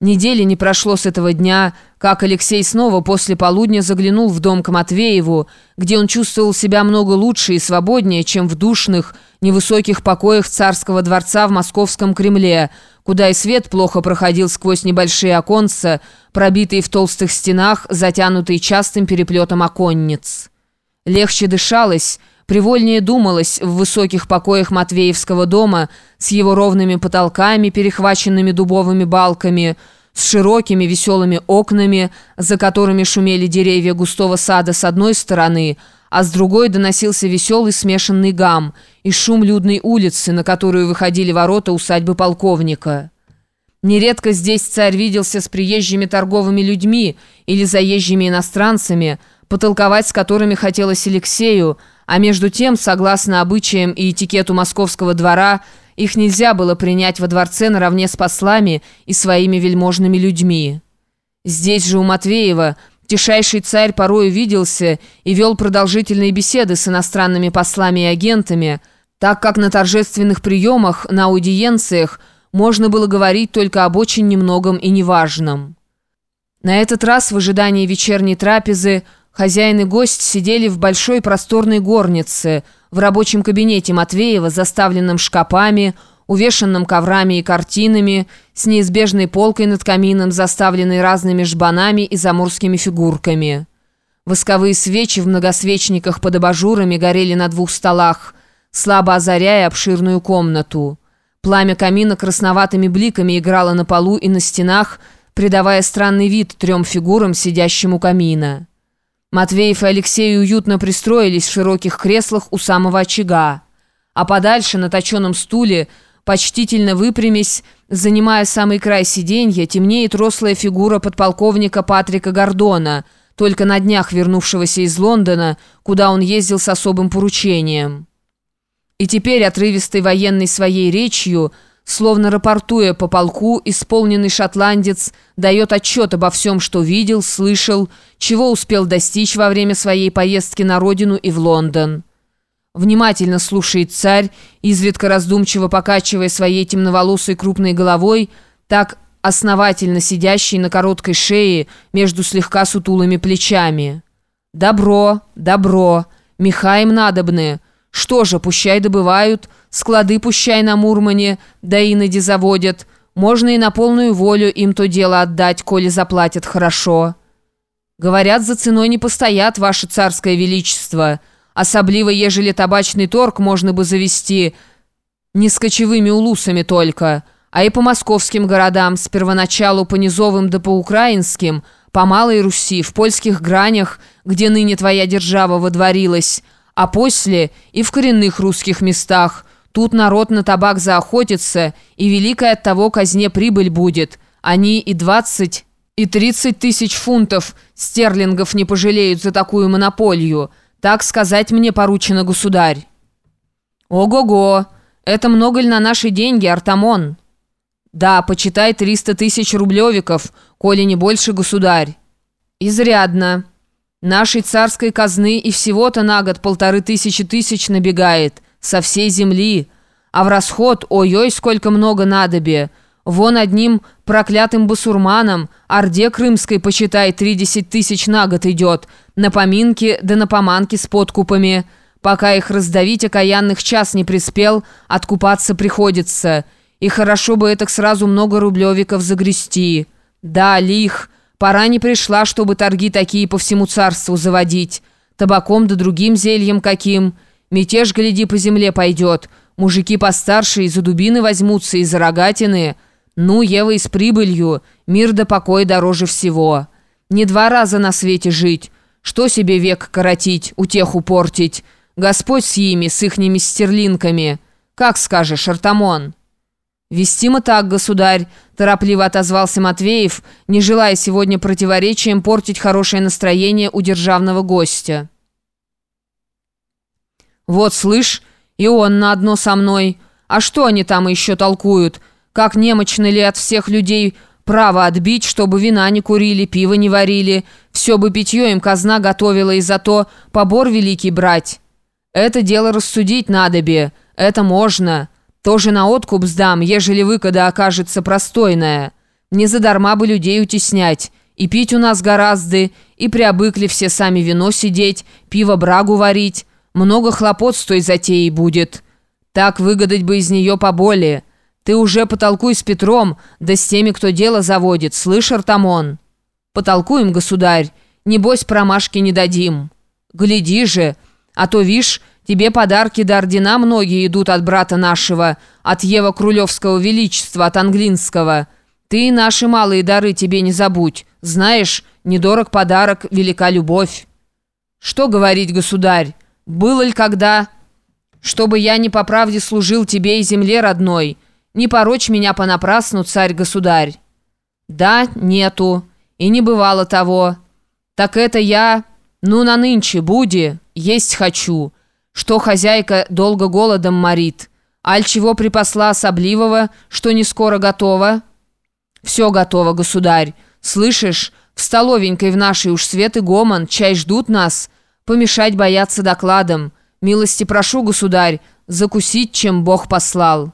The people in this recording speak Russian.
Недели не прошло с этого дня, как Алексей снова после полудня заглянул в дом к Матвееву, где он чувствовал себя много лучше и свободнее, чем в душных, невысоких покоях царского дворца в московском Кремле, куда и свет плохо проходил сквозь небольшие оконца, пробитые в толстых стенах, затянутые частым переплетом оконниц. Легче дышалось, Привольнее думалось в высоких покоях Матвеевского дома с его ровными потолками, перехваченными дубовыми балками, с широкими веселыми окнами, за которыми шумели деревья густого сада с одной стороны, а с другой доносился веселый смешанный гам и шум людной улицы, на которую выходили ворота усадьбы полковника. Нередко здесь царь виделся с приезжими торговыми людьми или заезжими иностранцами, потолковать с которыми хотелось Алексею, а между тем, согласно обычаям и этикету московского двора, их нельзя было принять во дворце наравне с послами и своими вельможными людьми. Здесь же у Матвеева тишайший царь порой виделся и вел продолжительные беседы с иностранными послами и агентами, так как на торжественных приемах, на аудиенциях можно было говорить только об очень немногом и неважном. На этот раз в ожидании вечерней трапезы – Хозяин и гость сидели в большой просторной горнице, в рабочем кабинете Матвеева, заставленном шкапами, увешанным коврами и картинами, с неизбежной полкой над камином, заставленной разными жбанами и заморскими фигурками. Восковые свечи в многосвечниках под абажурами горели на двух столах, слабо озаряя обширную комнату. Пламя камина красноватыми бликами играло на полу и на стенах, придавая странный вид трем фигурам, сидящим у камина. Матвеев и Алексей уютно пристроились в широких креслах у самого очага. А подальше, на точенном стуле, почтительно выпрямясь, занимая самый край сиденья, темнеет рослая фигура подполковника Патрика Гордона, только на днях вернувшегося из Лондона, куда он ездил с особым поручением. И теперь, отрывистой военной своей речью, Словно рапортуя по полку, исполненный шотландец дает отчет обо всем, что видел, слышал, чего успел достичь во время своей поездки на родину и в Лондон. Внимательно слушает царь, изредка раздумчиво покачивая своей темноволосой крупной головой, так основательно сидящей на короткой шее между слегка сутулыми плечами. «Добро, добро, меха им надобны. Что же, пущай добывают, склады пущай на Мурмане, да иноди заводят. Можно и на полную волю им то дело отдать, коли заплатят хорошо. Говорят, за ценой не постоят, ваше царское величество. Особливо, ежели табачный торг можно бы завести не с кочевыми улусами только, а и по московским городам, с первоначалу по низовым да по украинским, по Малой Руси, в польских гранях, где ныне твоя держава водворилась, а после и в коренных русских местах. Тут народ на табак заохотится, и великая от того казне прибыль будет. Они и 20, и 30 тысяч фунтов стерлингов не пожалеют за такую монополию. Так сказать мне поручено государь. Ого-го, это много ли на наши деньги, Артамон? Да, почитай 300 тысяч рублевиков, коли не больше, государь. Изрядно. Нашей царской казны и всего-то на год полторы тысячи тысяч набегает, со всей земли. А в расход, ой-ой, сколько много надобе. Вон одним проклятым басурманам, орде крымской, почитай, тридесять тысяч на год идет, на поминки да на поманки с подкупами. Пока их раздавить, окаянных час не приспел, откупаться приходится. И хорошо бы это сразу много рублевиков загрести. Да, лих... Пора не пришла, чтобы торги такие по всему царству заводить. Табаком да другим зельем каким. Мятеж, гляди, по земле пойдет. Мужики постарше из-за дубины возьмутся, из-за рогатины. Ну, Ева и с прибылью. Мир да покой дороже всего. Не два раза на свете жить. Что себе век коротить, утеху портить? Господь с ими, с ихними стерлинками. Как скажешь, Артамон?» «Вестимо так, государь», – торопливо отозвался Матвеев, не желая сегодня противоречием портить хорошее настроение у державного гостя. «Вот, слышь, и он на одно со мной. А что они там еще толкуют? Как немощны ли от всех людей право отбить, чтобы вина не курили, пиво не варили? Все бы питье им казна готовила и зато побор великий брать. Это дело рассудить надо бе, это можно». Тоже на откуп сдам, ежели выкода окажется простойная. Не задарма бы людей утеснять. И пить у нас гораздо, и приобыкли все сами вино сидеть, пиво брагу варить. Много хлопот с той затеей будет. Так выгадать бы из нее поболее. Ты уже потолкуй с Петром, да с теми, кто дело заводит, слышь, Артамон? Потолкуем, государь, небось промашки не дадим. Гляди же, а то, вишь, тебе подарки да ордена многие идут от брата нашего, от Ева Крулевского Величества, от Англинского. Ты наши малые дары тебе не забудь. Знаешь, недорог подарок, велика любовь. Что говорить, государь, было ли когда, чтобы я не по правде служил тебе и земле родной, не порочь меня понапрасну, царь-государь. Да, нету, и не бывало того. Так это я, ну на нынче, буди, есть хочу, что хозяйка долго голодом морит, аль чего припасла особливого, что не скоро готово?» «Все готово, государь. Слышишь, в столовенькой в нашей уж свет и гомон, чай ждут нас. Помешать бояться докладом. Милости прошу, государь, закусить, чем Бог послал».